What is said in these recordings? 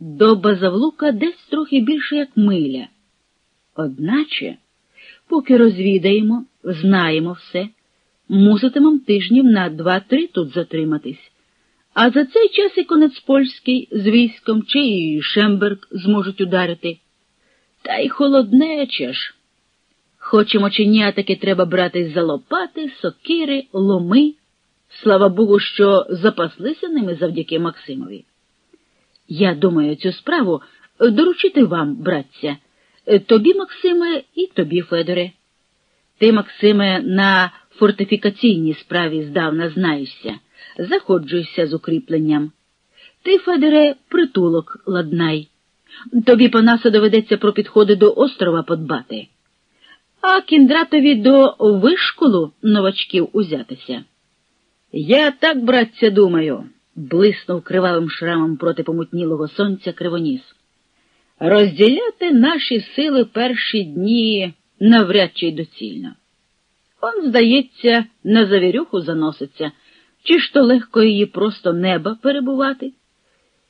До Базавлука десь трохи більше як миля. Одначе, поки розвідаємо, знаємо все, муситимем тижнів на два-три тут затриматись. А за цей час і конець польський з військом чи і Шемберг зможуть ударити. Та й холоднече ж. Хочемо чи ні, а таки треба братись за лопати, сокири, ломи. Слава Богу, що запаслися ними завдяки Максимові. Я думаю, цю справу доручити вам, братця, тобі, Максиме, і тобі, Федоре. Ти, Максиме, на фортифікаційній справі здавна знаєшся, заходжуйся з укріпленням. Ти, Федоре, притулок ладнай. Тобі по нас доведеться про підходи до острова подбати, а кіндратові до вишколу новачків узятися. Я так, братця, думаю, блиснув кривавим шрамом проти помутнілого сонця кривоніс. Розділяти наші сили перші дні навряд чи й доцільно. Он, здається, на завірюху заноситься, чи ж то легко її просто неба перебувати.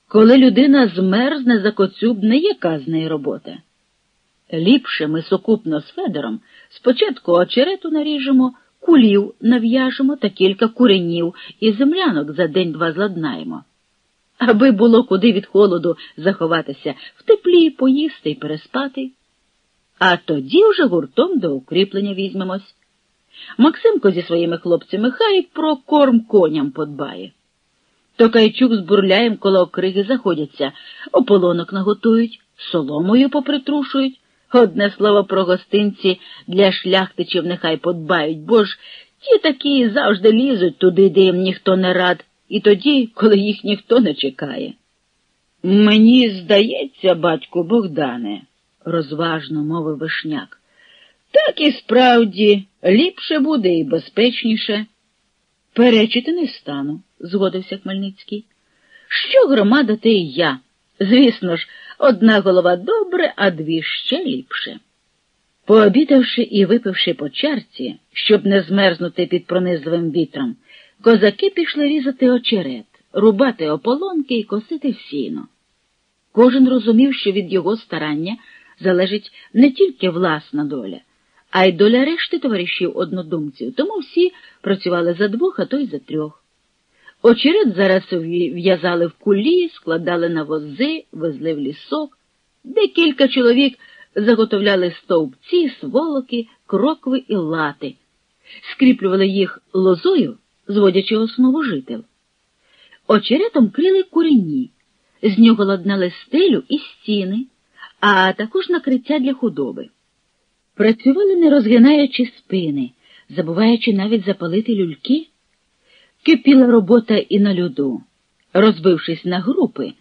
Коли людина змерзне за коцюб, не яка з неї робота. Ліпше ми сукупно з Федором спочатку очерету наріжемо, кулів нав'яжемо та кілька куренів і землянок за день-два зладнаємо. Аби було куди від холоду заховатися, в теплі поїсти й переспати. А тоді вже гуртом до укріплення візьмемось. Максимко зі своїми хлопцями хай про корм коням подбає. То Кайчук з бурляєм коло окриги заходяться, ополонок наготують, соломою попритрушують. Одне слово про гостинці для шляхтичів нехай подбають, бо ж ті такі завжди лізуть туди, де їм ніхто не рад, і тоді, коли їх ніхто не чекає. Мені здається, батьку Богдане, розважно мовив вишняк, так і справді ліпше буде і безпечніше. Перечити не стану, згодився Хмельницький. Що громада, те і я. Звісно ж, одна голова добре, а дві ще ліпше. Пообідавши і випивши по чарці, щоб не змерзнути під пронизливим вітром, козаки пішли різати очерет, рубати ополонки і косити сіно. Кожен розумів, що від його старання залежить не тільки власна доля, а й доля решти товаришів однодумців, тому всі працювали за двох, а то й за трьох. Очерет зараз в'язали в кулі, складали на вози, везли в лісок, декілька чоловік заготовляли стовпці, сволоки, крокви і лати, скріплювали їх лозою, зводячи основу жител. Очеретом крили курені, з нього ладнали стелю і стіни, а також накриття для худоби. Працювали, не розгинаючи спини, забуваючи навіть запалити люльки. Кипіла робота і на льоду. Розбившись на групи,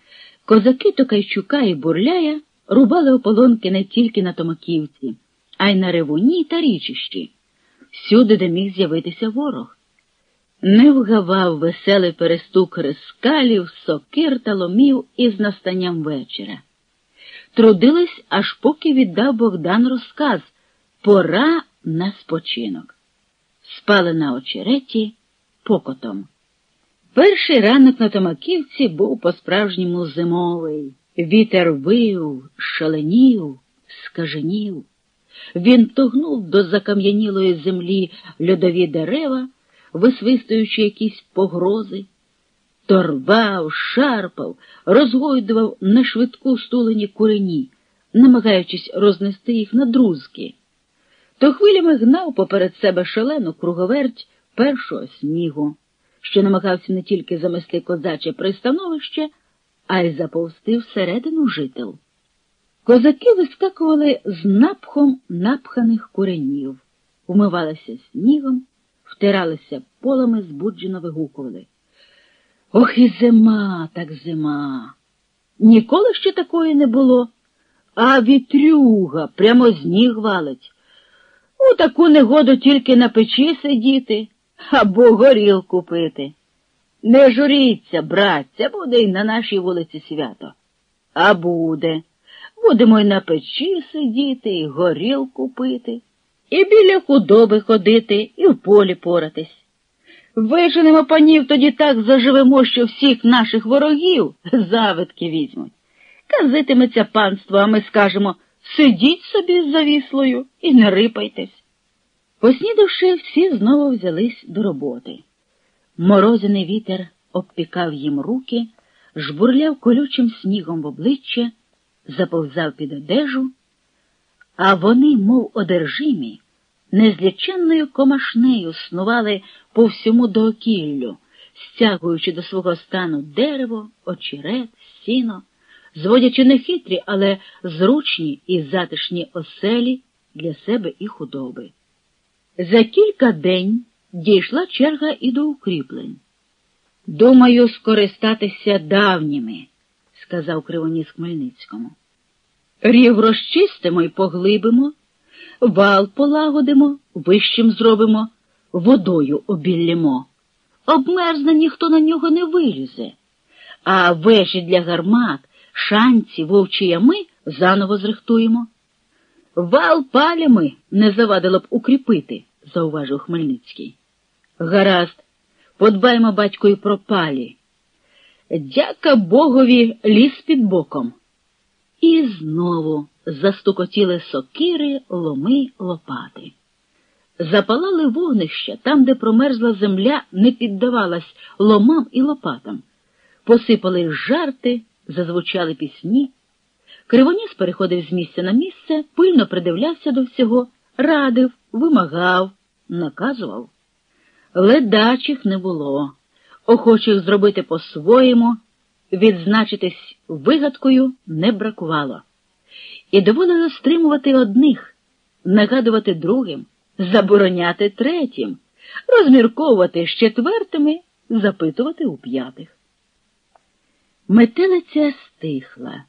козаки Токайчука і Бурляя рубали ополонки не тільки на Томаківці, а й на ревуні та річищі, всюди, де міг з'явитися ворог. Не вгавав веселий перестук рискалів, сокир та ломів із настанням вечора. Трудились, аж поки віддав Богдан розказ пора на спочинок. Спали на очереті покотом. Перший ранок на Томаківці був по-справжньому зимовий. Вітер вив, шаленів, скаженів. Він тогнув до закам'янілої землі льодові дерева, висвистуючи якісь погрози, торвав, шарпав, розгойдував на швидку стулені курені, намагаючись рознести їх на друзки. То хвилями гнав поперед себе шалену круговерть першого снігу, що намагався не тільки замести козаче пристановище, а й заповзти всередину жител. Козаки вискакували з напхом напханих куренів, умивалися снігом, втиралися полами, збуджено вигукували. Ох і зима, так зима. Ніколи ще такої не було, а вітрюга прямо з валить. У таку негоду тільки на печі сидіти або горілку пити. Не журіться, братця, буде й на нашій вулиці свято. А буде. Будемо й на печі сидіти, і горілку пити, і біля худоби ходити, і в полі поратись. Виженемо панів тоді так заживемо, що всіх наших ворогів завитки візьмуть. казитиметься панство, а ми скажемо сидіть собі з завіслою і не рипайтесь. Поснідавши, всі знову взялись до роботи. Морозяний вітер обпікав їм руки, жбурляв колючим снігом в обличчя, заповзав під одежу, а вони, мов одержимі, незліченною комашнею снували по всьому доокіллю, стягуючи до свого стану дерево, очерет, сіно, зводячи нехитрі, але зручні і затишні оселі для себе і худоби. За кілька день дійшла черга і до укріплень. Думаю, скористатися давніми, сказав Кривоніс Хмельницькому. Рів розчистимо і поглибимо, вал полагодимо, вищим зробимо, водою обіллємо. Обмерзне ніхто на нього не вилізе, а вежі для гармат, шанці, вовчі ями заново зрихтуємо. Вал палями не завадило б укріпити, зауважив Хмельницький. Гаразд, подбаймо батько і про палі. Дяка Богові ліс під боком. І знову застукотіли сокири, ломи, лопати. Запалали вогнища там, де промерзла земля, не піддавалась ломам і лопатам. Посипали жарти, зазвучали пісні. Кривоніс переходив з місця на місце, пильно придивлявся до всього, радив, вимагав, наказував. Ледачих не було, охочих зробити по-своєму, відзначитись вигадкою не бракувало. І доводило стримувати одних, нагадувати другим, забороняти третім, розмірковувати з четвертими, запитувати у п'ятих. Метелиця стихла.